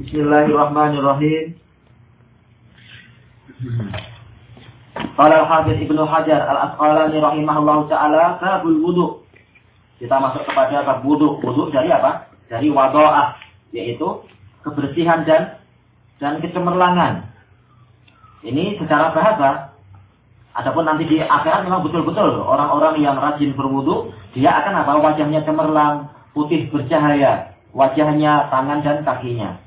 Bismillahirrahmanirrahim. Qala al-Hafiz Ibnu Hajar Al-Asqalani rahimahullahu taala babul wudu. Kita masuk kepada bab wudu. Wudu dari apa? Dari wadoah, yaitu kebersihan dan dan kecemerlangan. Ini secara bahasa. Adapun nanti di akhirat memang betul-betul orang-orang yang rajin berwudu, dia akan apa? Wajahnya cemerlang, putih bercahaya, wajahnya, tangan dan kakinya.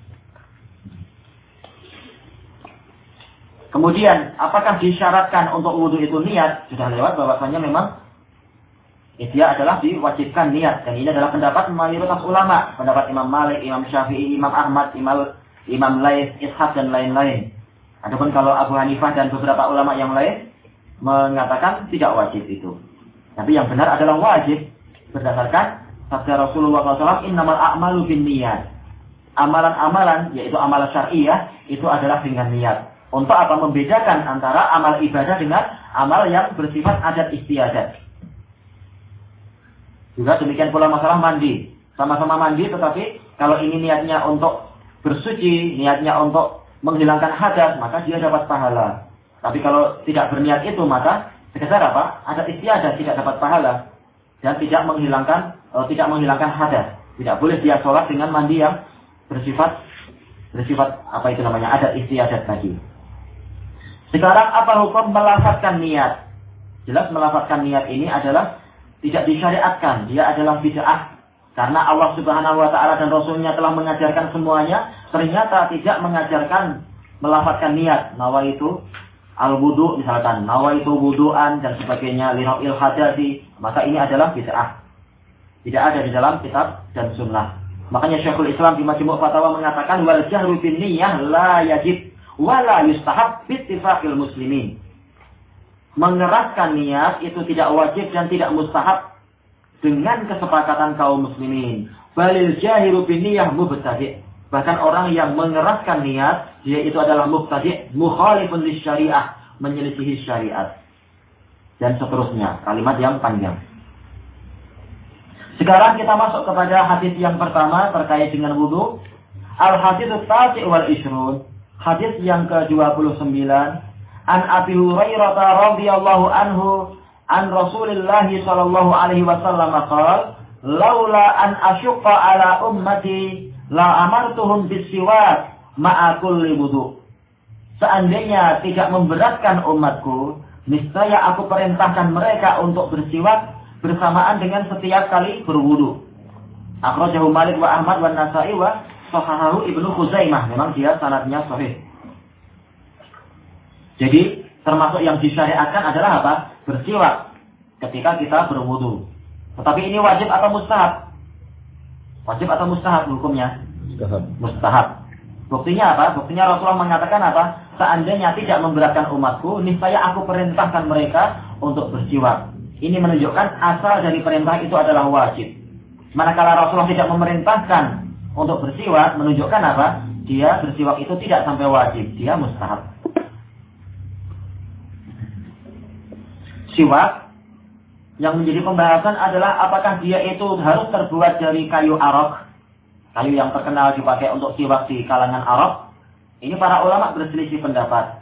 Kemudian, apakah disyaratkan untuk wudhu itu niat? Sudah lewat bahwasanya memang dia adalah diwajibkan niat. Dan ini adalah pendapat mayoritas ulama. Pendapat Imam Malik, Imam Syafi'i, Imam Ahmad, Imam, Imam Lais, Ishaq, dan lain-lain. Adapun kalau Abu Hanifah dan beberapa ulama yang lain mengatakan tidak wajib itu. Tapi yang benar adalah wajib berdasarkan sabda Rasulullah SAW, Innamal a'malu bin niat. Amalan-amalan, yaitu amalan syariah, itu adalah dengan niat. Untuk apa? Membedakan antara amal ibadah dengan amal yang bersifat adat istiadat. Juga demikian pula masalah mandi. Sama-sama mandi tetapi kalau ini niatnya untuk bersuci, niatnya untuk menghilangkan hadas, maka dia dapat pahala. Tapi kalau tidak berniat itu, maka sekedar apa? Adat istiadat tidak dapat pahala dan tidak menghilangkan uh, tidak menghilangkan hadas. Tidak boleh dia sholat dengan mandi yang bersifat bersifat apa itu namanya adat istiadat tadi. Sekarang apa hukum melafatkan niat? Jelas melafatkan niat ini adalah tidak disyariatkan. Dia adalah bid'ah. Karena Allah subhanahu wa ta'ala dan Rasulnya telah mengajarkan semuanya. Ternyata tidak mengajarkan melafatkan niat. Nawa itu al-wudu misalkan. Nawa itu wuduan dan sebagainya. il hadasi. Maka ini adalah bid'ah. Tidak ada di dalam kitab dan sunnah. Makanya Syekhul Islam di Majmu' Fatawa mengatakan wal jahru bin niyah la yajib wala yustahab bittifaqil muslimin. Mengeraskan niat itu tidak wajib dan tidak mustahab dengan kesepakatan kaum muslimin. Balil jahiru bin niyah mubtadi'. Bahkan orang yang mengeraskan niat, dia itu adalah mubtadi' mukhalifun syariah, menyelisihi syariat. Dan seterusnya, kalimat yang panjang. Sekarang kita masuk kepada hadis yang pertama terkait dengan wudhu. Al-hadithu tasi wal isrun. Hadis yang ke-29 An Abi Hurairah radhiyallahu anhu an Rasulillah sallallahu alaihi wasallam qala laula an asyqa ala ummati la amartuhum bisiwak ma'a kulli wudu. Seandainya tidak memberatkan umatku niscaya aku perintahkan mereka untuk bersiwak bersamaan dengan setiap kali berwudu. Akhrajahu Malik wa Ahmad wa Nasa'i wa Sahahahu Ibnu Khuzaimah. Memang dia sanadnya sahih. Jadi termasuk yang disyariatkan adalah apa? Bersiwak ketika kita berwudu. Tetapi ini wajib atau mustahab? Wajib atau mustahab hukumnya? Mustahab. Mustahab. Buktinya apa? Buktinya Rasulullah mengatakan apa? Seandainya tidak memberatkan umatku, niscaya aku perintahkan mereka untuk bersiwak. Ini menunjukkan asal dari perintah itu adalah wajib. Manakala Rasulullah tidak memerintahkan untuk bersiwak menunjukkan apa? Dia bersiwak itu tidak sampai wajib, dia mustahab. Siwak yang menjadi pembahasan adalah apakah dia itu harus terbuat dari kayu arok, kayu yang terkenal dipakai untuk siwak di kalangan arok. Ini para ulama berselisih pendapat.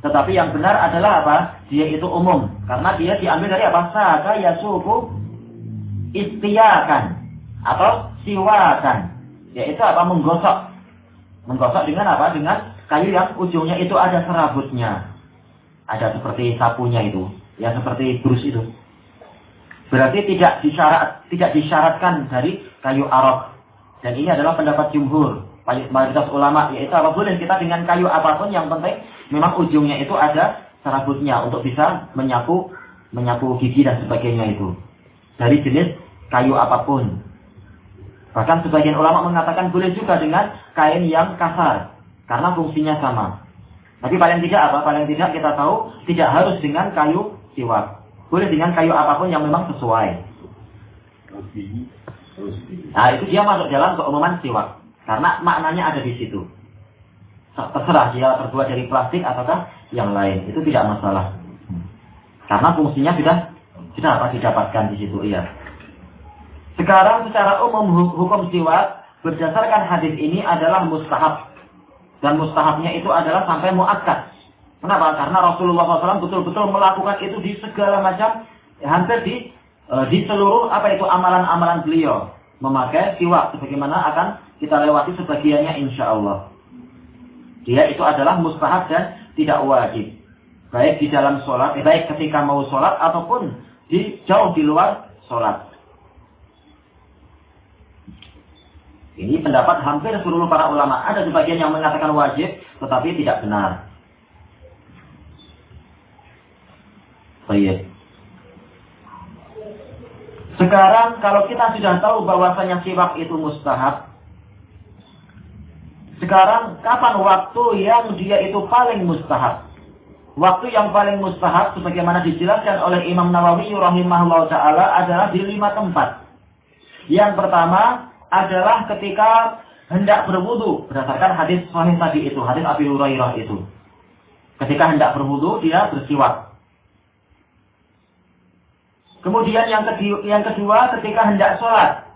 Tetapi yang benar adalah apa? Dia itu umum. Karena dia diambil dari apa? Saka yasuku istiakan. Atau siwakan yaitu apa? Menggosok. Menggosok dengan apa? Dengan kayu yang ujungnya itu ada serabutnya. Ada seperti sapunya itu. Ya seperti brus itu. Berarti tidak disyarat tidak disyaratkan dari kayu arok dan ini adalah pendapat jumhur mayoritas ulama. Yaitu apa? Boleh kita dengan kayu apa pun yang penting memang ujungnya itu ada serabutnya untuk bisa menyapu menyapu gigi dan sebagainya itu. Dari jenis kayu apa pun Bahkan sebagian ulama mengatakan boleh juga dengan kain yang kasar. Karena fungsinya sama. Tapi paling tidak apa? Paling tidak kita tahu tidak harus dengan kayu siwak. Boleh dengan kayu apa pun yang memang sesuai. Nah itu dia masuk dalam keumuman siwak. Karena maknanya ada di situ. Terserah dia terbuat dari plastik ataukah yang lain. Itu tidak masalah. Karena fungsinya sudah sudah apa didapatkan di situ. Iya. Sekarang secara umum hukum siwak berdasarkan hadis ini adalah mustahab. Dan mustahabnya itu adalah sampai muakkad. Kenapa? Karena Rasulullah SAW betul-betul melakukan itu di segala macam, hampir di e, di seluruh apa itu amalan-amalan beliau memakai siwak sebagaimana akan kita lewati sebagiannya insya Allah. Dia itu adalah mustahab dan tidak wajib. Baik di dalam sholat, eh, baik ketika mau sholat ataupun di jauh di luar sholat. Ini pendapat hampir seluruh para ulama. Ada sebagian yang mengatakan wajib, tetapi tidak benar. Baik. Sekarang kalau kita sudah tahu bahwasanya siwak itu mustahab, sekarang kapan waktu yang dia itu paling mustahab? Waktu yang paling mustahab sebagaimana dijelaskan oleh Imam Nawawi rahimahullah taala adalah di lima tempat. Yang pertama adalah ketika hendak berwudu berdasarkan hadis sahih tadi itu, hadis Abi Hurairah itu. Ketika hendak berwudu dia bersiwak. Kemudian yang kedua, yang kedua ketika hendak sholat.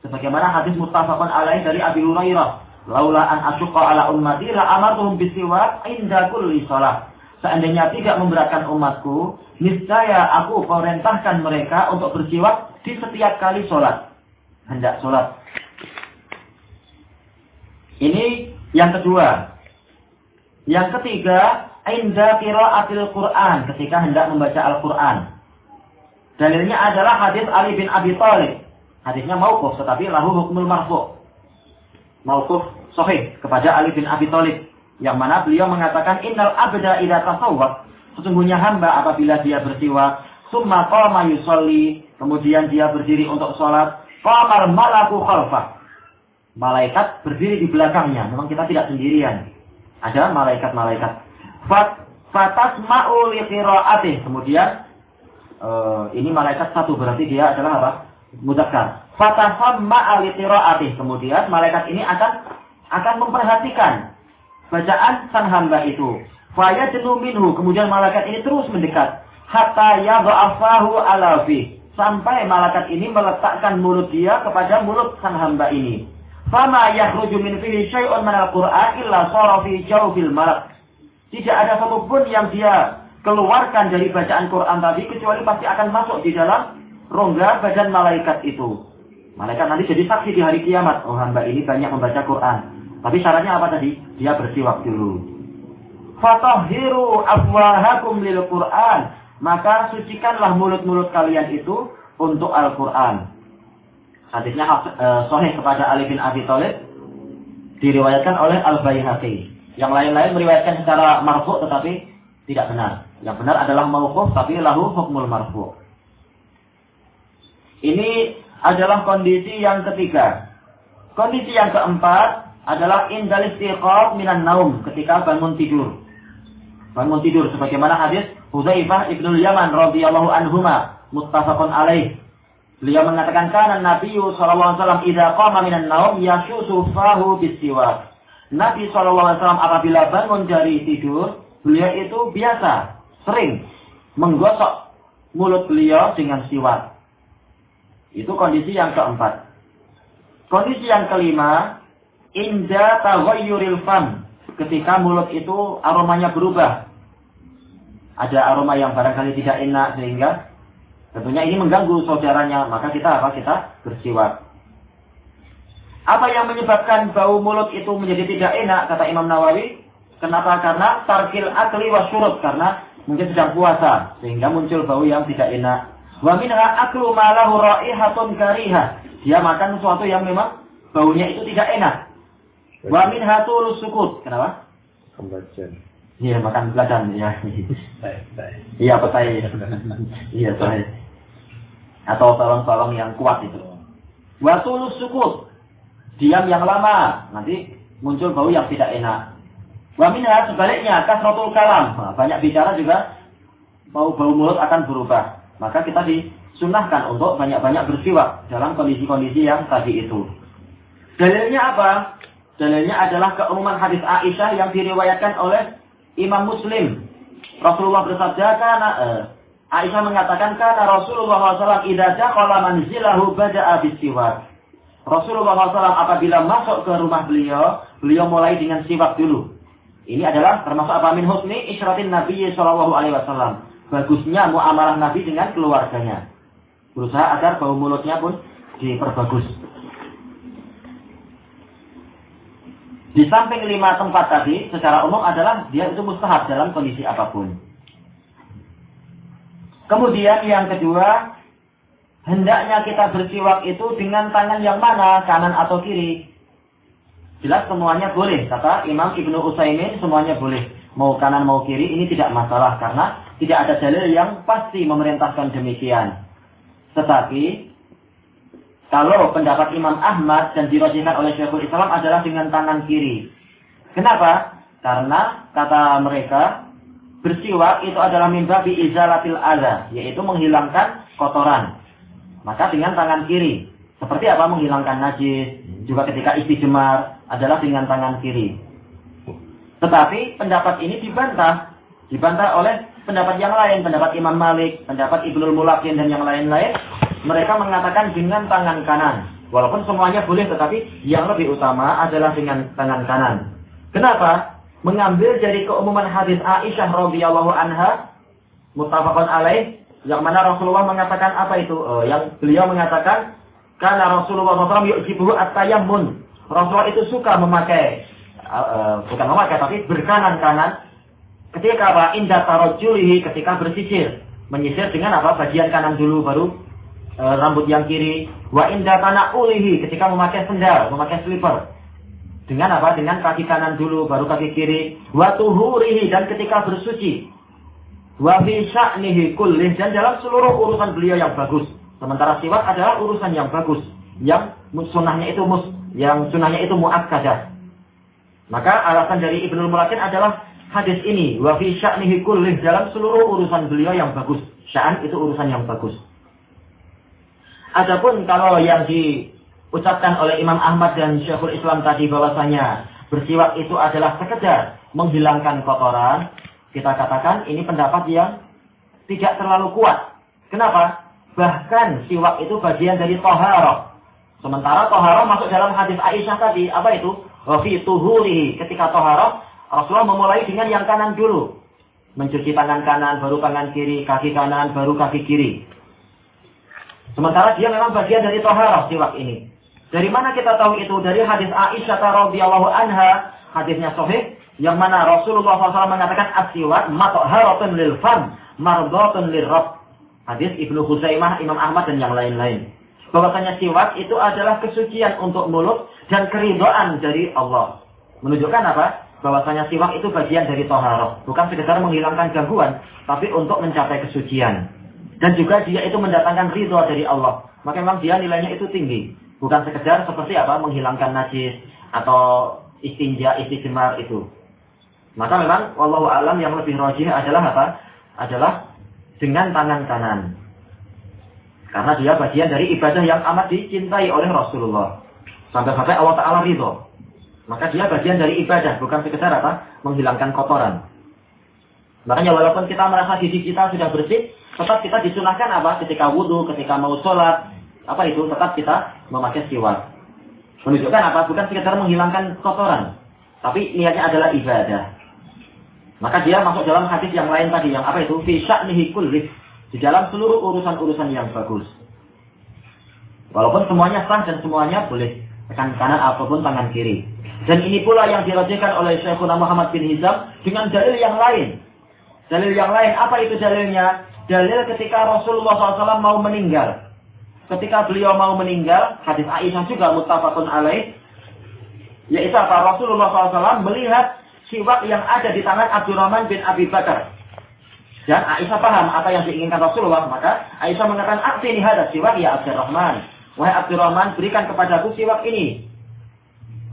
Sebagaimana hadis muttafaqun alaih dari Abi Hurairah. Laula an asyqa ala ummati la amartuhum bisiwak inda kulli sholat seandainya tidak memberatkan umatku, niscaya aku perintahkan mereka untuk bersiwak di setiap kali sholat. Hendak sholat. Ini yang kedua. Yang ketiga, inda qiraatil Quran, ketika hendak membaca Al-Quran. Dalilnya adalah hadis Ali bin Abi Thalib. Hadisnya mauquf tetapi lahu hukmul marfu. Mauquf sahih kepada Ali bin Abi Thalib yang mana beliau mengatakan innal abda idza tasawwaf sesungguhnya hamba apabila dia bersiwak summa qama yusolli kemudian dia berdiri untuk sholat qamar malaku khalfah malaikat berdiri di belakangnya memang kita tidak sendirian ada malaikat-malaikat fat fatas ma'u kemudian uh, ini malaikat satu berarti dia adalah apa mudakkar fatasamma li kemudian malaikat ini akan akan memperhatikan bacaan sang hamba itu. Faya minhu. Kemudian malaikat ini terus mendekat. Hatta yadha'afahu ala. Sampai malaikat ini meletakkan mulut dia kepada mulut sang hamba ini. Fama yakhruju min fihi syai'un al Qur'an illa sara fi jawfil malak. Tidak ada satupun yang dia keluarkan dari bacaan Quran tadi kecuali pasti akan masuk di dalam rongga badan malaikat itu. Malaikat nanti jadi saksi di hari kiamat. Oh hamba ini banyak membaca Quran. Tapi syaratnya apa tadi? Dia bersiwak dulu. Fatahhiru afwahakum lil Qur'an. Maka sucikanlah mulut-mulut kalian itu untuk Al-Quran. Hadisnya uh, sahih kepada Ali bin Abi Thalib diriwayatkan oleh Al-Baihaqi. Yang lain-lain meriwayatkan secara marfu tetapi tidak benar. Yang benar adalah mauquf tapi lahu hukmul marfu. Ini adalah kondisi yang ketiga. Kondisi yang keempat adalah indal istiqaq minan naum ketika bangun tidur. Bangun tidur sebagaimana hadis Hudzaifah ibnu Yaman radhiyallahu anhuma muttafaqun alaih. Beliau mengatakan kana Nabi sallallahu alaihi wasallam idza qama minan naum. Nabi sallallahu alaihi wasallam apabila bangun dari tidur, beliau itu biasa sering menggosok mulut beliau dengan siwak. Itu kondisi yang keempat. Kondisi yang kelima, Inda taghayyuril fam. Ketika mulut itu aromanya berubah. Ada aroma yang barangkali tidak enak sehingga tentunya ini mengganggu saudaranya. Maka kita apa? Kita bersiwak. Apa yang menyebabkan bau mulut itu menjadi tidak enak? Kata Imam Nawawi. Kenapa? Karena tarkil akli wa syurut. Karena mungkin sedang puasa. Sehingga muncul bau yang tidak enak. Wa minha aklu malahu ra'ihatun karihah. Dia makan sesuatu yang memang baunya itu tidak enak. Wa min hatul sukut. Kenapa? Pembacaan. Iya, makan beladan ya. Iya, petai. Iya, saya. Atau tolong-tolong yang kuat itu. Wa tulus sukut. Diam yang lama, nanti muncul bau yang tidak enak. Wa minha sebaliknya kasratul kalam. Nah, banyak bicara juga bau-bau mulut akan berubah. Maka kita disunahkan untuk banyak-banyak bersiwak dalam kondisi-kondisi yang tadi itu. Dalilnya apa? Dalilnya adalah keumuman hadis Aisyah yang diriwayatkan oleh Imam Muslim. Rasulullah bersabda karena eh, Aisyah mengatakan karena Rasulullah SAW idza dakhala manzilahu bada'a bisiwak. Rasulullah SAW apabila masuk ke rumah beliau, beliau mulai dengan siwak dulu. Ini adalah termasuk apa min husni isyratin Nabi Shallallahu Alaihi Wasallam. Bagusnya muamalah Nabi dengan keluarganya. Berusaha agar bau mulutnya pun diperbagus. Di samping lima tempat tadi, secara umum adalah dia itu mustahab dalam kondisi apa pun. Kemudian yang kedua, hendaknya kita bersiwak itu dengan tangan yang mana, kanan atau kiri. Jelas semuanya boleh, kata Imam Ibnu Utsaimin semuanya boleh. Mau kanan mau kiri ini tidak masalah karena tidak ada dalil yang pasti memerintahkan demikian. Tetapi kalau pendapat Imam Ahmad dan dirojihkan oleh Syekhul Islam adalah dengan tangan kiri. Kenapa? Karena kata mereka bersiwak itu adalah mimbabi izalatil ala, yaitu menghilangkan kotoran. Maka dengan tangan kiri. Seperti apa menghilangkan najis, juga ketika istijmar adalah dengan tangan kiri. Tetapi pendapat ini dibantah. Dibantah oleh pendapat yang lain, pendapat Imam Malik, pendapat Ibnul Mulakin dan yang lain-lain mereka mengatakan dengan tangan kanan. Walaupun semuanya boleh, tetapi yang lebih utama adalah dengan tangan kanan. Kenapa? Mengambil dari keumuman hadis Aisyah radhiyallahu anha, mutafakun alaih, yang mana Rasulullah mengatakan apa itu? Uh, yang beliau mengatakan, karena Rasulullah SAW yu'jibuhu at-tayammun. Rasulullah itu suka memakai, uh, uh, bukan memakai, tapi berkanan kanan. Ketika apa? Indah tarojulihi, ketika bersisir. Menyisir dengan apa? Bagian kanan dulu, baru e, rambut yang kiri. Wa inda kana ulihi ketika memakai sendal, memakai slipper. Dengan apa? Dengan kaki kanan dulu, baru kaki kiri. Wa dan ketika bersuci. Wa fi sya'nihi dan dalam seluruh urusan beliau yang bagus. Sementara siwak adalah urusan yang bagus, yang sunnahnya itu mus, yang sunnahnya itu muakkadah. Maka alasan dari Ibnu Mulakin adalah hadis ini wa fi sya'nihi dalam seluruh urusan beliau yang bagus. Sya'an itu urusan yang bagus. Adapun kalau yang diucapkan oleh Imam Ahmad dan Syekhul Islam tadi bahwasanya bersiwak itu adalah sekedar menghilangkan kotoran, kita katakan ini pendapat yang tidak terlalu kuat. Kenapa? Bahkan siwak itu bagian dari toharoh. Sementara toharoh masuk dalam hadis Aisyah tadi, apa itu? Wafi tuhuri. Ketika toharoh, Rasulullah memulai dengan yang kanan dulu. Mencuci tangan kanan, baru tangan kiri, kaki kanan, baru kaki kiri. Sementara dia memang bagian dari toharah siwak ini. Dari mana kita tahu itu? Dari hadis Aisyah radhiyallahu anha, hadisnya sahih yang mana Rasulullah SAW mengatakan as-siwak matharatun lil fam, mardatun lirab. Hadis Ibnu Huzaimah, Imam Ahmad dan yang lain-lain. Bahwasanya siwak itu adalah kesucian untuk mulut dan keridhaan dari Allah. Menunjukkan apa? Bahwasanya siwak itu bagian dari toharoh. Bukan sekedar menghilangkan gangguan, tapi untuk mencapai kesucian. Dan juga dia itu mendatangkan ridho dari Allah. Maka memang dia nilainya itu tinggi. Bukan sekedar seperti apa menghilangkan najis atau istinja, istijmar itu. Maka memang wallahu alam yang lebih rajih adalah apa? Adalah dengan tangan kanan. Karena dia bagian dari ibadah yang amat dicintai oleh Rasulullah. Sampai-sampai Allah Ta'ala ridho. Maka dia bagian dari ibadah, bukan sekedar apa? Menghilangkan kotoran. Makanya walaupun kita merasa diri kita sudah bersih, tetap kita disunahkan apa? Ketika wudhu, ketika mau sholat, apa itu? Tetap kita memakai siwak. Menunjukkan apa? Bukan sekedar menghilangkan kotoran. Tapi niatnya adalah ibadah. Maka dia masuk dalam hadis yang lain tadi. Yang apa itu? Fi sya'nihi kullih. Di dalam seluruh urusan-urusan yang bagus. Walaupun semuanya sah dan semuanya boleh. Tekan kanan ataupun tangan kiri. Dan ini pula yang dirajikan oleh Syekhuna Muhammad bin Hizam dengan dalil yang lain. Dalil yang lain, apa itu dalilnya? Dalil ketika Rasulullah SAW mau meninggal. Ketika beliau mau meninggal, hadis Aisyah juga mutafakun alaih. Yaitu apa? Rasulullah SAW melihat siwak yang ada di tangan Abdurrahman bin Abi Bakar. Dan Aisyah paham apa yang diinginkan Rasulullah. Maka Aisyah mengatakan, Aksi ini ada siwak ya Abdurrahman. Wahai Abdurrahman, berikan kepadaku siwak ini.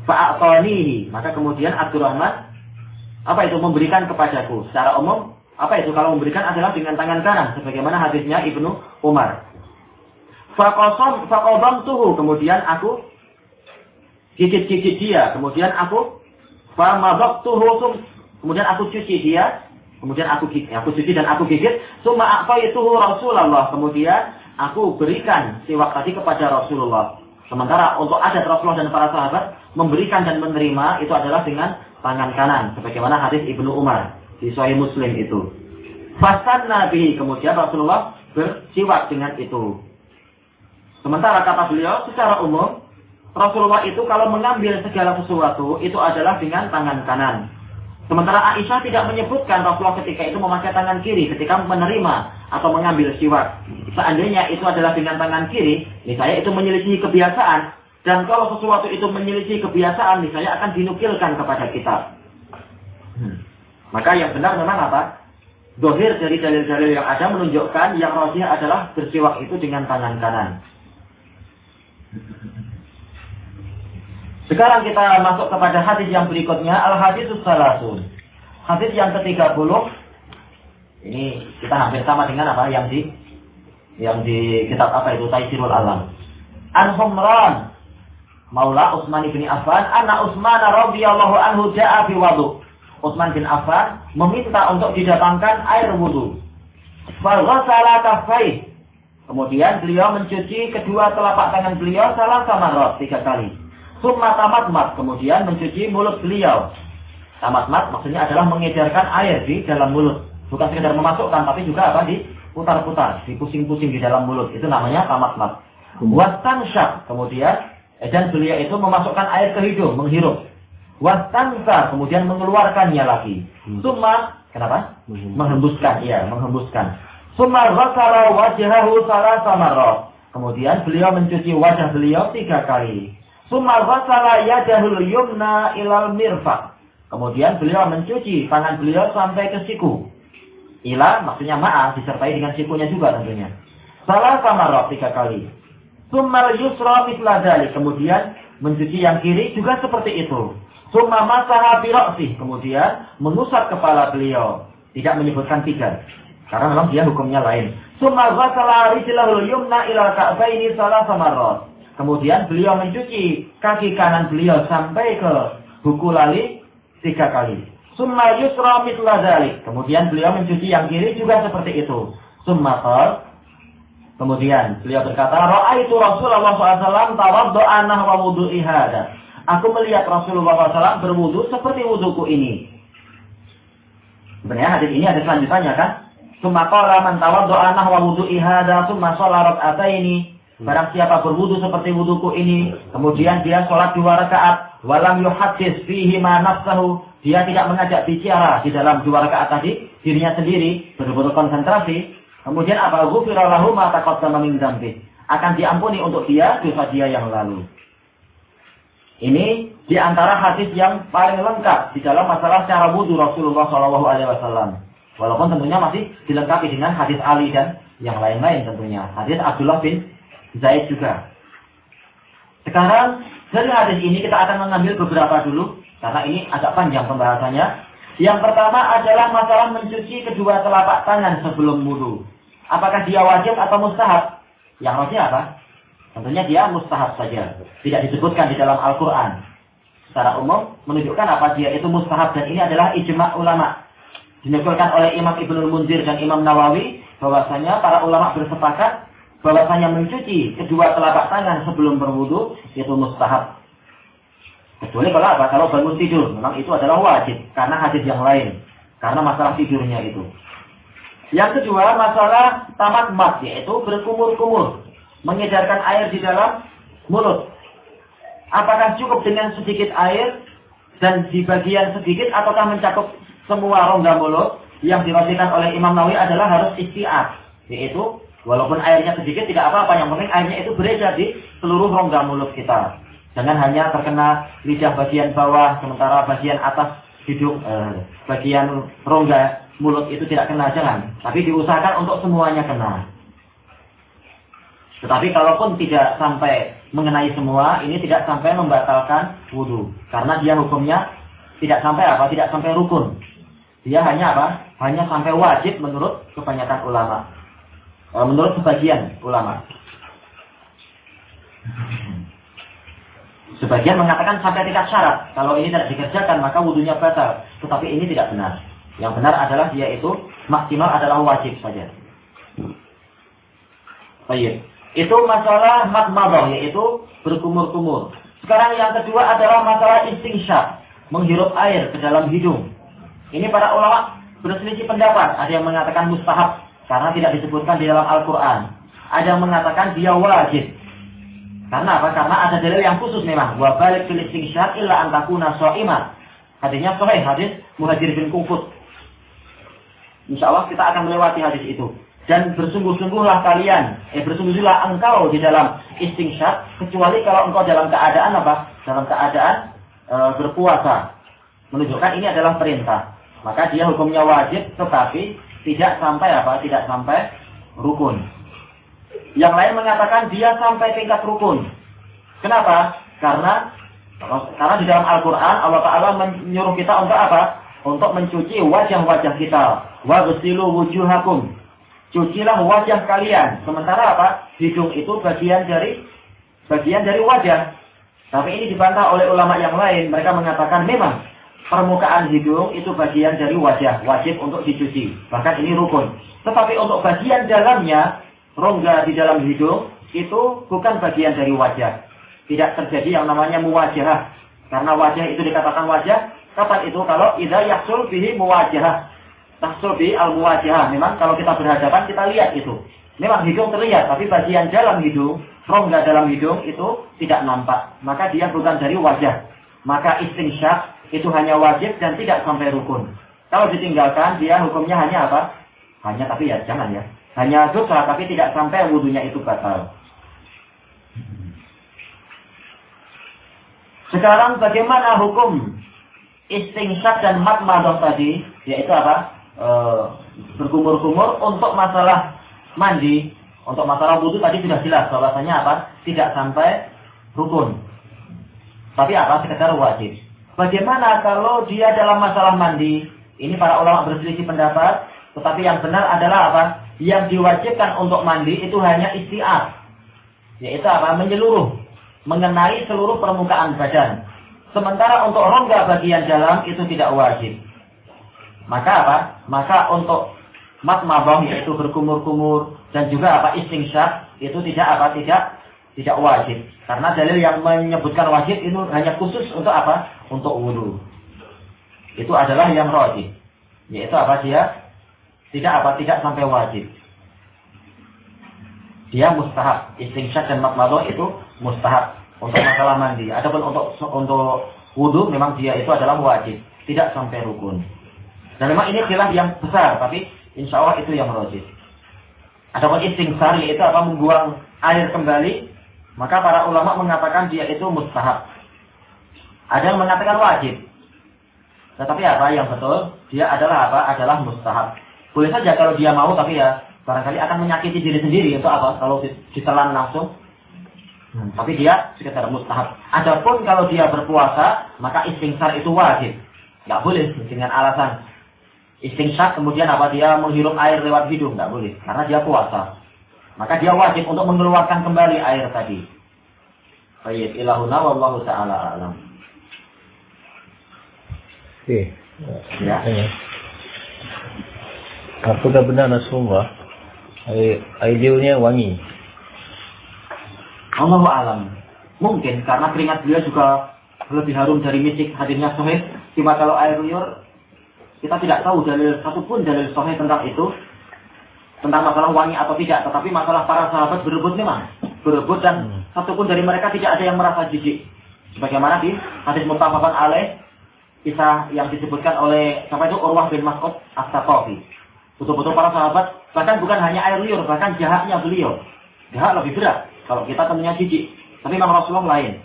Fa'atonihi. Maka kemudian Abdurrahman, apa itu memberikan kepadaku. Secara umum, apa itu kalau memberikan adalah dengan tangan kanan sebagaimana hadisnya Ibnu Umar. Faqasam faqadam tuhu kemudian aku gigit-gigit dia, kemudian aku tuhu kemudian aku cuci dia, kemudian aku gigit, aku cuci dan aku gigit, summa itu Rasulullah, kemudian aku berikan siwak tadi kepada Rasulullah. Sementara untuk adat Rasulullah dan para sahabat memberikan dan menerima itu adalah dengan tangan kanan. Sebagaimana hadis Ibnu Umar di Sahih Muslim itu. Fasan Nabi kemudian Rasulullah bersiwak dengan itu. Sementara kata beliau secara umum Rasulullah itu kalau mengambil segala sesuatu itu adalah dengan tangan kanan. Sementara Aisyah tidak menyebutkan Rasulullah ketika itu memakai tangan kiri ketika menerima atau mengambil siwak. Seandainya itu adalah dengan tangan kiri, misalnya itu menyelisihi kebiasaan. Dan kalau sesuatu itu menyelisihi kebiasaan, misalnya akan dinukilkan kepada kita. Hmm. Maka yang benar memang apa? Dohir dari dalil-dalil yang ada menunjukkan yang rosiyah adalah bersiwak itu dengan tangan kanan. Sekarang kita masuk kepada hadis yang berikutnya, Al-Hadis Salasun. Hadis yang ke-30 ini kita hampir sama dengan apa yang di yang di kitab apa itu Taisirul Alam. An Humran Maula Utsman bin Affan, anna Utsman radhiyallahu anhu ja'a fi wudu. Utsman bin Affan meminta untuk didatangkan air wudu. Fa ghassala kaffai. Kemudian beliau mencuci kedua telapak tangan beliau salah sama rot tiga kali. Summa tamatmat, kemudian mencuci mulut beliau. Tamatmat maksudnya adalah mengedarkan air di dalam mulut. Bukan sekedar memasukkan, tapi juga apa di putar-putar, dipusing-pusing di dalam mulut. Itu namanya tamatmat. Wastansyak, kemudian eh, dan beliau itu memasukkan air ke hidung, menghirup. Wastansar, kemudian mengeluarkannya lagi. Hmm. Summa, kenapa? Menghembuskan, iya, menghembuskan. Kemudian beliau mencuci wajah beliau tiga kali. Ilal. Kemudian beliau mencuci tangan beliau sampai ke siku. Ila maksudnya maaf disertai dengan sikunya juga tentunya. Salah sama roh tiga kali. Yusra misla Kemudian mencuci yang kiri juga seperti itu. Kemudian mengusap kepala beliau. Tidak menyebutkan tiga. Karena memang dia hukumnya lain. Kemudian beliau mencuci kaki kanan beliau sampai ke buku lali tiga kali. Summa yusra mitla. Kemudian beliau mencuci yang kiri juga seperti itu. Summa. Kemudian beliau berkata, Ra'aitu Rasulullah SAW tawaddu'a nahwa hada. Aku melihat Rasulullah SAW berwudu seperti wuduku ini. Sebenarnya hadis ini ada selanjutnya kan? Summa qala man tawaddu'a nahwa wudu'i hada summa shalla ini. Barang siapa berwudu seperti wuduku ini, kemudian dia sholat dua rakaat, walam yuhadis fihi ma nafsahu, dia tidak mengajak bicara di dalam dua rakaat tadi, dirinya sendiri, betul-betul konsentrasi, kemudian apa ghufira lahu ma taqaddama min dzambi. Akan diampuni untuk dia dosa dia yang lalu. Ini di antara hadis yang paling lengkap di dalam masalah cara wudhu Rasulullah Shallallahu Alaihi Wasallam. Walaupun tentunya masih dilengkapi dengan hadis Ali dan yang lain-lain tentunya. Hadis Abdullah bin Zaid juga. Sekarang dari hadis ini kita akan mengambil beberapa dulu karena ini agak panjang pembahasannya. Yang pertama adalah masalah mencuci kedua telapak tangan sebelum wudhu. Apakah dia wajib atau mustahab? Yang wajib apa? Tentunya dia mustahab saja. Tidak disebutkan di dalam Al-Quran. Secara umum menunjukkan apa dia itu mustahab dan ini adalah ijma' ulama. Dinukulkan oleh Imam Ibnul Munzir dan Imam Nawawi bahwasanya para ulama bersepakat bahwasanya mencuci kedua telapak tangan sebelum berwudu itu mustahab. Kecuali kalau apa? Kalau bangun tidur, memang itu adalah wajib karena hadis yang lain. Karena masalah tidurnya itu. Yang kedua, masalah tamat mat, yaitu berkumur-kumur. Mengedarkan air di dalam mulut. Apakah cukup dengan sedikit air dan di bagian sedikit ataukah mencakup semua rongga mulut? Yang diwajibkan oleh Imam Nawawi adalah harus istiad, yaitu Walaupun airnya sedikit tidak apa-apa, yang penting airnya itu beredar di seluruh rongga mulut kita. Jangan hanya terkena lidah bagian bawah, sementara bagian atas hidung, eh, bagian rongga mulut itu tidak kena, jangan. Tapi diusahakan untuk semuanya kena. Tetapi kalaupun tidak sampai mengenai semua, ini tidak sampai membatalkan wudhu. Karena dia hukumnya tidak sampai apa? Tidak sampai rukun. Dia hanya apa? Hanya sampai wajib menurut kebanyakan ulama. Eh, menurut sebagian ulama. Sebagian mengatakan sampai tingkat syarat. Kalau ini tidak dikerjakan maka wudhunya batal. Tetapi ini tidak benar. Yang benar adalah dia itu maksimal adalah wajib saja. Baik. Itu masalah matmadah, yaitu berkumur-kumur. Sekarang yang kedua adalah masalah istingsyak, menghirup air ke dalam hidung. Ini para ulama berselisih pendapat. Ada yang mengatakan mustahab, karena tidak disebutkan di dalam Al-Quran. Ada yang mengatakan dia wajib. Karena apa? Karena ada dalil yang khusus memang. Wa balik fil istingsyak illa antakuna so'imah. Hadisnya sahih, hadis Muhajir bin Kufut. Insya Allah kita akan melewati hadis itu dan bersungguh-sungguhlah kalian, eh bersungguh-sungguhlah engkau di dalam istingsyak, kecuali kalau engkau dalam keadaan apa? Dalam keadaan e, berpuasa. Menunjukkan ini adalah perintah. Maka dia hukumnya wajib, tetapi tidak sampai apa? Tidak sampai rukun. Yang lain mengatakan dia sampai tingkat rukun. Kenapa? Karena karena di dalam Al-Quran Allah Taala menyuruh kita untuk apa? Untuk mencuci wajah-wajah kita. Wa wujuhakum cucilah wajah kalian. Sementara apa? Hidung itu bagian dari bagian dari wajah. Tapi ini dibantah oleh ulama yang lain. Mereka mengatakan memang permukaan hidung itu bagian dari wajah, wajib untuk dicuci. Bahkan ini rukun. Tetapi untuk bagian dalamnya, rongga di dalam hidung itu bukan bagian dari wajah. Tidak terjadi yang namanya muwajah. Karena wajah itu dikatakan wajah, kapan itu? Kalau idza yahsul bihi muwajah tahsubi al-muwajah. Memang kalau kita berhadapan kita lihat itu. Memang hidung terlihat, tapi bagian dalam hidung, rongga dalam hidung itu tidak nampak. Maka dia bukan dari wajah. Maka istingsyak itu hanya wajib dan tidak sampai rukun. Kalau ditinggalkan, dia hukumnya hanya apa? Hanya tapi ya jangan ya. Hanya dosa tapi tidak sampai wudhunya itu batal. Sekarang bagaimana hukum istingsyak dan matmadah tadi? Yaitu apa? e, berkumur-kumur untuk masalah mandi, untuk masalah wudhu tadi sudah jelas bahwasanya apa? Tidak sampai rukun. Tapi apa? Sekedar wajib. Bagaimana kalau dia dalam masalah mandi? Ini para ulama berselisih pendapat, tetapi yang benar adalah apa? Yang diwajibkan untuk mandi itu hanya istiak. Yaitu apa? Menyeluruh. Mengenai seluruh permukaan badan. Sementara untuk rongga bagian dalam itu tidak wajib. Maka apa? Maka untuk matmabah yaitu berkumur-kumur dan juga apa istingsyak itu tidak apa tidak tidak wajib. Karena dalil yang menyebutkan wajib itu hanya khusus untuk apa? Untuk wudhu. Itu adalah yang wajib. Yaitu apa dia? Tidak apa? Tidak sampai wajib. Dia mustahab. Istingsyak dan matmabah itu mustahab untuk masalah mandi. Adapun untuk untuk wudhu memang dia itu adalah wajib. Tidak sampai rukun. Dan memang ini khilaf yang besar, tapi insya Allah itu yang merojih. Adapun istingsar yaitu apa membuang air kembali, maka para ulama mengatakan dia itu mustahab. Ada yang mengatakan wajib. Tetapi apa yang betul? Dia adalah apa? Adalah mustahab. Boleh saja kalau dia mau, tapi ya barangkali akan menyakiti diri sendiri. Itu apa? Kalau ditelan langsung. Hmm, tapi dia sekedar mustahab. Adapun kalau dia berpuasa, maka istingsar itu wajib. Tidak boleh dengan alasan istingsyak kemudian apa dia menghirup air lewat hidung nggak boleh karena dia puasa maka dia wajib untuk mengeluarkan kembali air tadi baik ilahuna wallahu taala alam oke ya. Apakah benar Rasulullah air, air liurnya wangi. Allah alam mungkin karena keringat beliau juga lebih harum dari misik hadirnya sahih cuma kalau air liur kita tidak tahu dalil satupun dalil sahih tentang itu. Tentang masalah wangi atau tidak, tetapi masalah para sahabat berebut memang. Berebut dan hmm. satupun dari mereka tidak ada yang merasa jijik. Sebagaimana di hadis mutafakun alaih kisah yang disebutkan oleh siapa itu Urwah bin Mas'ud As-Saqafi. Betul-betul para sahabat bahkan bukan hanya air liur, bahkan jahatnya beliau. Jahat lebih berat kalau kita temunya jijik. Tapi memang Rasulullah lain.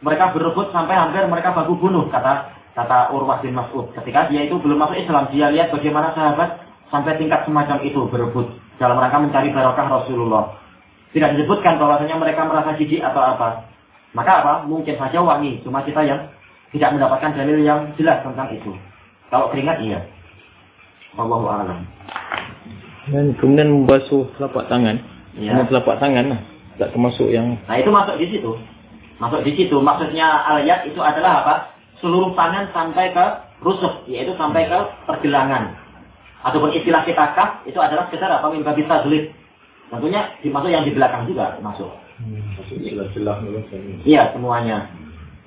Mereka berebut sampai hampir mereka baku bunuh kata kata Urwah bin Mas'ud. Ketika dia itu belum masuk Islam, dia lihat bagaimana sahabat sampai tingkat semacam itu berebut dalam rangka mencari barokah Rasulullah. Tidak disebutkan bahwasanya mereka merasa jijik atau apa. Maka apa? Mungkin saja wangi, cuma kita yang tidak mendapatkan dalil yang jelas tentang itu. Kalau keringat iya. Allahu a'lam. Dan kemudian membasuh telapak tangan. Ya. Dengan telapak tangan lah. Tak termasuk yang Nah, itu masuk di situ. Masuk di situ. Maksudnya ayat itu adalah apa? seluruh tangan sampai ke rusuk, yaitu sampai ke pergelangan. Ataupun istilah kita kaf itu adalah sekedar apa mimba bisa sulit. Tentunya dimasuk yang di belakang juga masuk. Hmm, iya, semuanya.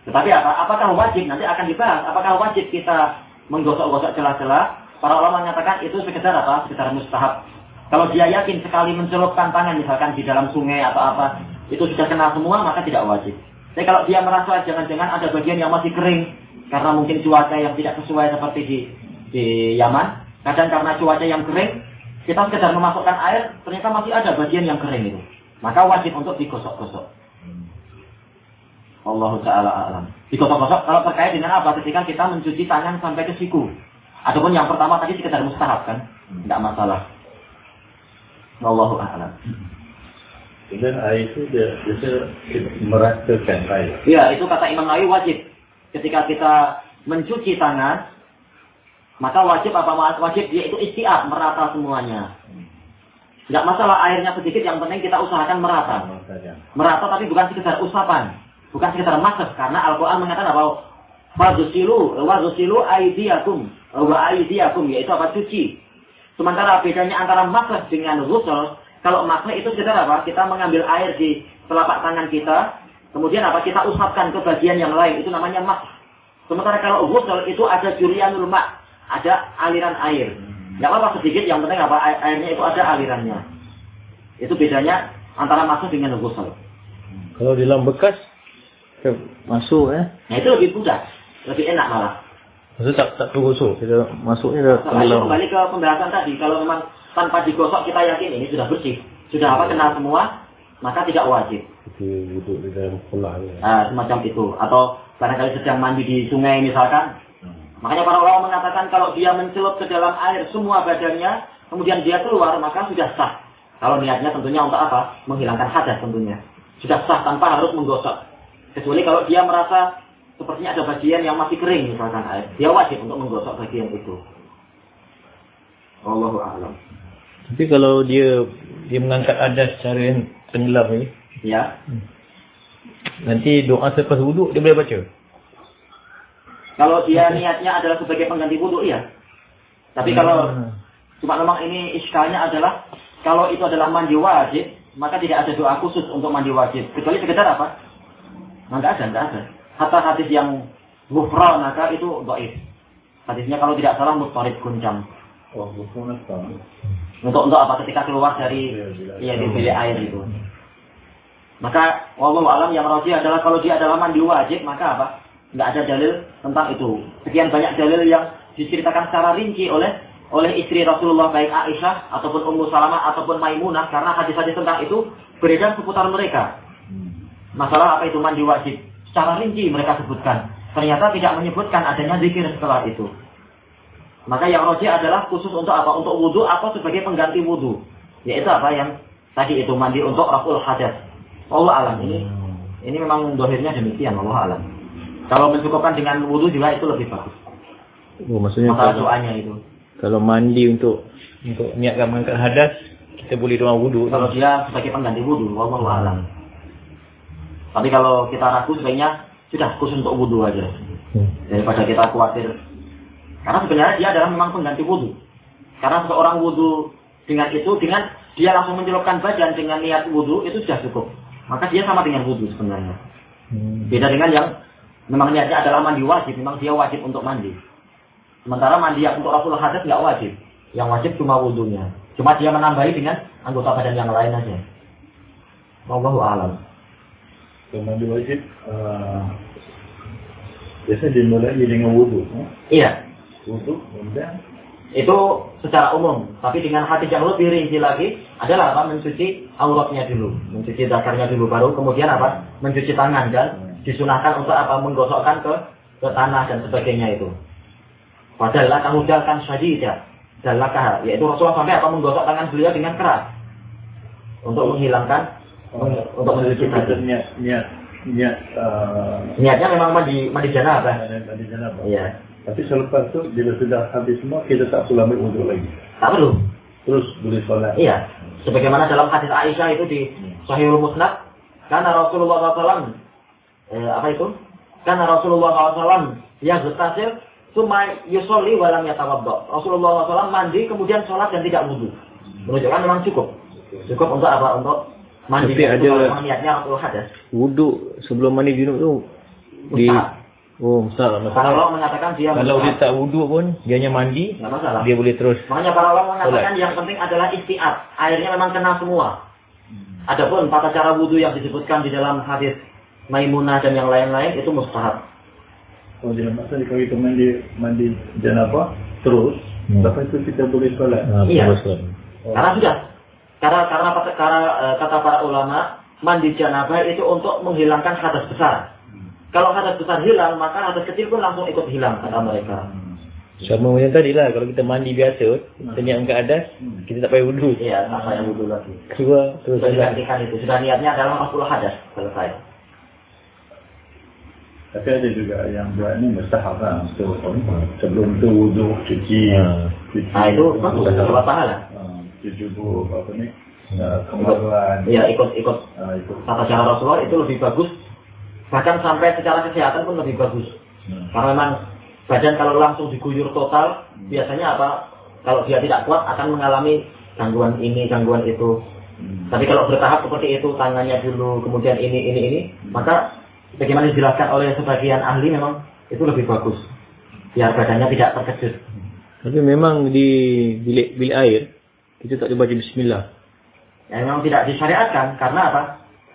Tetapi apa? Apakah wajib? Nanti akan dibahas. Apakah wajib kita menggosok-gosok celah-celah? Para ulama mengatakan itu sekedar apa? Sekedar mustahab. Kalau dia yakin sekali mencelupkan tangan misalkan di dalam sungai atau apa, itu sudah kena semua, maka tidak wajib. Tapi kalau dia merasa jangan-jangan ada bagian yang masih kering, karena mungkin cuaca yang tidak sesuai seperti di di Yaman, kadang karena cuaca yang kering, kita sekedar memasukkan air, ternyata masih ada bagian yang kering itu. Maka wajib untuk digosok-gosok. Allah Ta'ala alam. Digosok-gosok kalau terkait dengan apa? Ketika kita mencuci tangan sampai ke siku. Ataupun yang pertama tadi sekedar mustahab kan? Tidak masalah. Allah a'lam. Dan air itu dia biasa meratakan air. Ya, itu kata Imam Nawawi wajib. Ketika kita mencuci tangan, maka wajib apa wajib dia itu istiak merata semuanya. Tidak masalah airnya sedikit, yang penting kita usahakan merata. Merata tapi bukan sekedar usapan, bukan sekedar masuk karena Al-Quran mengatakan apa? Wazusilu, wazusilu aidiakum, wa aidiakum, yaitu apa? Cuci. Sementara bedanya antara masuk dengan ghusl, kalau masuk itu sekedar apa? Kita mengambil air di telapak tangan kita, kemudian apa? Kita usapkan ke bagian yang lain, itu namanya masuk. Sementara kalau ghusl itu ada jurianul mak, ada aliran air. Tidak apa-apa sedikit, yang penting apa airnya itu ada alirannya. Itu bedanya antara masuk dengan ghusl. Kalau di dalam bekas masuk ya. Nah itu lebih mudah, lebih enak malah. Maksudnya tak tak tergosok, kita masuknya ke dalam. Kembali ke pembahasan tadi, kalau memang tanpa digosok kita yakin ini sudah bersih, sudah apa kenal semua, maka tidak wajib. Itu duduk di dalam kolam. Ya. Nah, semacam itu. Atau barangkali sedang mandi di sungai misalkan, Makanya para ulama mengatakan kalau dia mencelup ke dalam air semua badannya, kemudian dia keluar, maka sudah sah. Kalau niatnya tentunya untuk apa? Menghilangkan hadas tentunya. Sudah sah tanpa harus menggosok. Kecuali kalau dia merasa sepertinya ada bagian yang masih kering misalkan air. Dia wajib untuk menggosok bagian itu. Allahu a'lam. Tapi kalau dia dia mengangkat adas secara yang tenggelam ni. Ya. Nanti doa selepas wuduk dia boleh baca. Kalau dia niatnya adalah sebagai pengganti wudhu, iya. Tapi hmm. kalau cuma memang ini iskalnya adalah kalau itu adalah mandi wajib, maka tidak ada doa khusus untuk mandi wajib. Kecuali sekedar apa? Nah, enggak ada, enggak ada. Hatta hadis yang gufra maka itu doif. Hadisnya kalau tidak salah mutarid kuncang. Oh, Untuk untuk apa? Ketika keluar dari iya di bilik air itu. Maka wallahu alam yang roji adalah kalau dia adalah mandi wajib, maka apa? Nggak ada dalil tentang itu. Sekian banyak dalil yang diceritakan secara rinci oleh oleh istri Rasulullah baik Aisyah ataupun Ummu Salamah ataupun Maimunah karena hadis-hadis tentang itu beredar seputar mereka. Masalah apa itu mandi wajib? Secara rinci mereka sebutkan. Ternyata tidak menyebutkan adanya zikir setelah itu. Maka yang roji adalah khusus untuk apa? Untuk wudhu atau sebagai pengganti wudhu. Yaitu apa yang tadi itu mandi untuk raful hadas. Allah alam ini. Ini memang dohirnya demikian. Allah alam. Kalau mencukupkan dengan wudhu juga itu lebih bagus. Oh, maksudnya Masalah kalau, doanya itu. Kalau mandi untuk untuk niatkan mengangkat hadas, kita boleh doa wudhu. Kalau dia sebagai pengganti wudhu, wallahu alam. Tapi kalau kita ragu sebaiknya sudah khusus untuk wudhu aja. Hmm. Daripada kita khawatir. Karena sebenarnya dia adalah memang pengganti wudhu. Karena seorang wudhu dengan itu, dengan dia langsung mencelupkan badan dengan niat wudhu, itu sudah cukup. Maka dia sama dengan wudhu sebenarnya. Hmm. Beda dengan yang Memang niatnya adalah mandi wajib, memang dia wajib untuk mandi. Sementara mandi yang untuk Rasulullah hadas nggak wajib. Yang wajib cuma wudhunya. Cuma dia menambahi dengan anggota badan yang lain aja. Wallahu alam. Mandi wajib, uh, biasanya dimulai dengan wudhu. Huh? Iya. Wudhu, kemudian itu secara umum. Tapi dengan hati yang lebih rinci lagi adalah apa? Mencuci auratnya dulu, mencuci dasarnya dulu, baru kemudian apa? Mencuci tangan dan disunahkan untuk apa menggosokkan ke ke tanah dan sebagainya itu. Padahal kamu jalan ya dalakah yaitu Rasulullah sampai apa menggosok tangan beliau dengan keras untuk menghilangkan oh, untuk mencuci niat niat niat uh, niatnya memang mandi mandi janabah. Mandi janabah. Iya. Tapi selepas itu bila sudah habis semua kita tak perlu ambil wudhu lagi. Tak perlu. Terus boleh sholat. Iya. Sebagaimana dalam hadis Aisyah itu di Sahihul Musnad, karena Rasulullah SAW eh, apa itu? Karena Rasulullah SAW yang bertasil cuma walam yatawaddo. Rasulullah SAW mandi kemudian sholat dan tidak wudhu. Menunjukkan memang cukup. Cukup untuk apa? Untuk mandi. Tapi Itu ada- kalau niatnya hadas. Wuduk sebelum mandi junub tu di. Oh. Para Masalah ulama mengatakan dia kalau dia tak wuduk pun dia hanya mandi, nggak masalah. dia boleh terus. Makanya para ulama mengatakan yang penting adalah istiad. Airnya memang kena semua. Adapun tata cara wudhu yang disebutkan di dalam hadis Maimunah dan yang lain-lain itu mustahab. Oh, dalam masa kalau kita mandi mandi janabah terus, Hmm. lepas itu kita boleh solat. Ha, Iya. Karena sudah. Karena karena kata, karena, eh, kata para ulama mandi janabah itu untuk menghilangkan hadas besar. Kalau hadas besar hilang, maka hadas kecil pun langsung ikut hilang kata mereka. Sama macam tadi lah kalau kita mandi biasa, kita niat angkat adas, kita tak payah wuduk. Iya, tak payah wudhu lagi. Keluar terus Sudah digantikan itu. Sudah niatnya adalah 40 hadas selesai. Tapi ada juga yang buat ni mustahab lah. So, sebelum tu wuduk, cuci. Ha. cuci Nah itu dapat pahala. Ah, cuci bubuk apa ni. ah, Kemaluan. Iya, ikut-ikut Ah, itu. tata cara Rasulullah itu lebih bagus. Bahkan sampai secara kesehatan pun lebih bagus. Hmm. Karena memang badan kalau langsung diguyur total, biasanya apa? Kalau dia tidak kuat akan mengalami gangguan ini, gangguan itu. Hmm. Tapi kalau bertahap seperti itu, tangannya dulu, kemudian ini, ini, ini, maka bagaimana dijelaskan oleh sebagian ahli memang itu lebih bagus. Biar badannya tidak terkejut. Tapi memang di bilik bilik air kita tak boleh baca bismillah. Ya, memang tidak disyariatkan karena apa?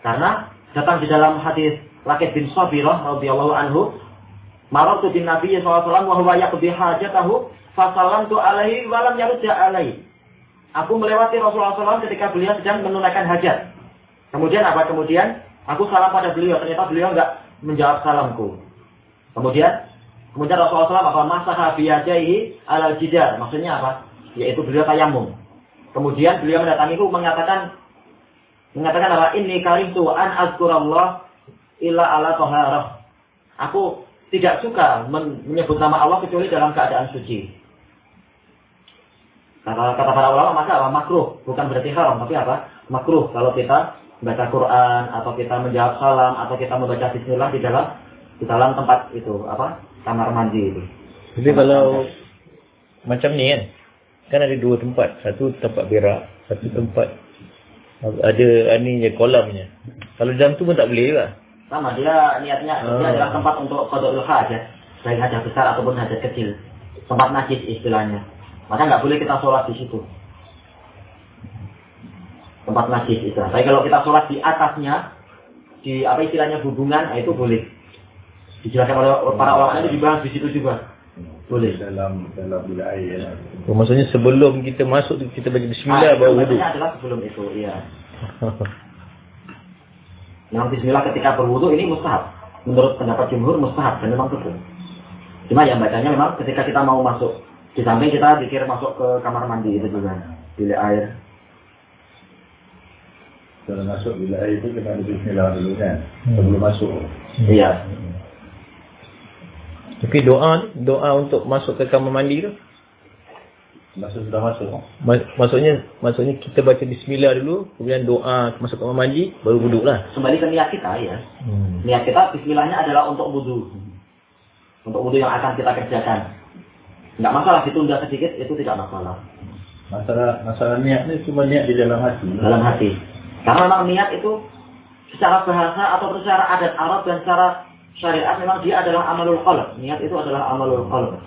Karena datang di dalam hadis Lakit bin Sabirah radhiyallahu anhu, "Marartu bin Nabi sallallahu alaihi wasallam wa huwa yaqdi hajatahu, fa sallamtu alaihi wa lam yarudda alaihi." Aku melewati Rasulullah SAW ketika beliau sedang menunaikan hajat. Kemudian apa? Kemudian aku salam pada beliau. Ternyata beliau enggak menjawab salamku. Kemudian kemudian Rasulullah SAW apa? Masaha biyajaihi alal jidar. Maksudnya apa? Yaitu beliau tayamum. Kemudian beliau mendatangiku mengatakan mengatakan apa? Ini karimtu an azkurallah illa ala toharah. Aku tidak suka men- menyebut nama Allah kecuali dalam keadaan suci. Kata, kata para ulama maka apa? Makruh. Bukan berarti haram, tapi apa? Makruh kalau kita baca Quran atau kita menjawab salam atau kita membaca Bismillah di dalam di dalam tempat itu apa? Kamar mandi itu. Tapi kalau macam ni kan, kan ada dua tempat. Satu tempat berak, satu tempat ada aninya kolamnya. Kalau dalam tu pun tak boleh lah. Sama dia niatnya dia Ah. adalah tempat untuk qadaul hajat, baik hajat besar ataupun hajat kecil. Tempat najis istilahnya. Maka nggak boleh kita sholat di situ. Tempat najis itu. Tapi kalau kita sholat di atasnya, di apa istilahnya hubungan, nah itu boleh. Dijelaskan oleh para ulama itu dibahas di situ juga. Boleh. Dalam dalam bilik air. ya. Oh, maksudnya sebelum kita masuk tu kita baca bismillah Ah, baru wuduk. adalah sebelum itu, iya. Yang bismillah ketika berwudu ini mustahab. Menurut pendapat jumhur mustahab dan memang betul. Cuma yang bacanya memang ketika kita mau masuk. Di samping kita pikir masuk ke kamar mandi itu juga. Bilik air. Kalau masuk bilik air itu kita ada bismillah dulu kan. Sebelum masuk. Iya. Tapi doa doa untuk masuk ke kamar mandi tu Masa sudah masuk. Mak- maksudnya maksudnya kita baca bismillah dulu kemudian doa masuk kamar mandi baru wuduk lah. Kembali ke niat kita ya. Hmm. Niat kita bismillahnya adalah untuk wudhu. Untuk wudhu yang akan kita kerjakan. Nggak masalah ditunda sedikit itu tidak masalah. Masalah masalah niat ni cuma niat di dalam hati. dalam hati. Karena memang niat itu secara bahasa atau secara adat Arab dan secara syariat memang dia adalah amalul qalb. Niat itu adalah amalul qalb.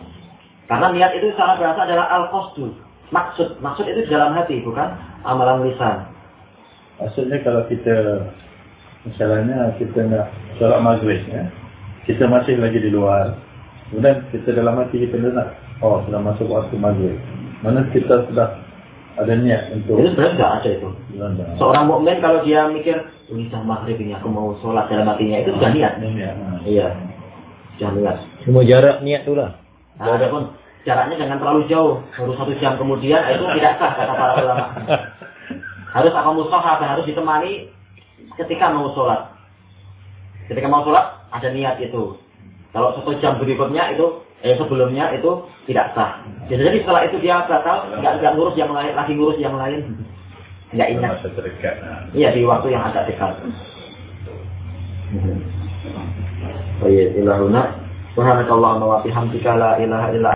Karena niat itu secara bahasa adalah al-qasdu. Maksud, maksud itu di dalam hati, bukan amalan lisan. Maksudnya kalau kita misalnya kita nak solat maghrib ya, kita masih lagi di luar. Kemudian kita dalam hati kita nak, oh sudah masuk waktu maghrib. Mana kita sudah ada niat untuk Itu sebenarnya tidak ada itu. Belanda. Seorang mukmin kalau dia mikir, ini sudah maghrib ini aku mau sholat dalam hatinya, itu sudah niat. Ha. Iya, sudah niat. Cuma jarak niat tu lah. Nah, adapun jaraknya jangan terlalu jauh, baru satu jam kemudian itu tidak sah kata para ulama. Harus apa mustahabah harus ditemani ketika mau sholat. Ketika mau sholat ada niat itu. Kalau satu jam berikutnya itu eh sebelumnya itu tidak sah. Bisa jadi setelah itu dia batal, nggak nggak ngurus yang lain, lagi ngurus yang lain, nggak ingat. Ha. Iya di waktu yang agak dekat. Baik, ilahuna. Subhanakallahumma wa bihamdika la ilaha illa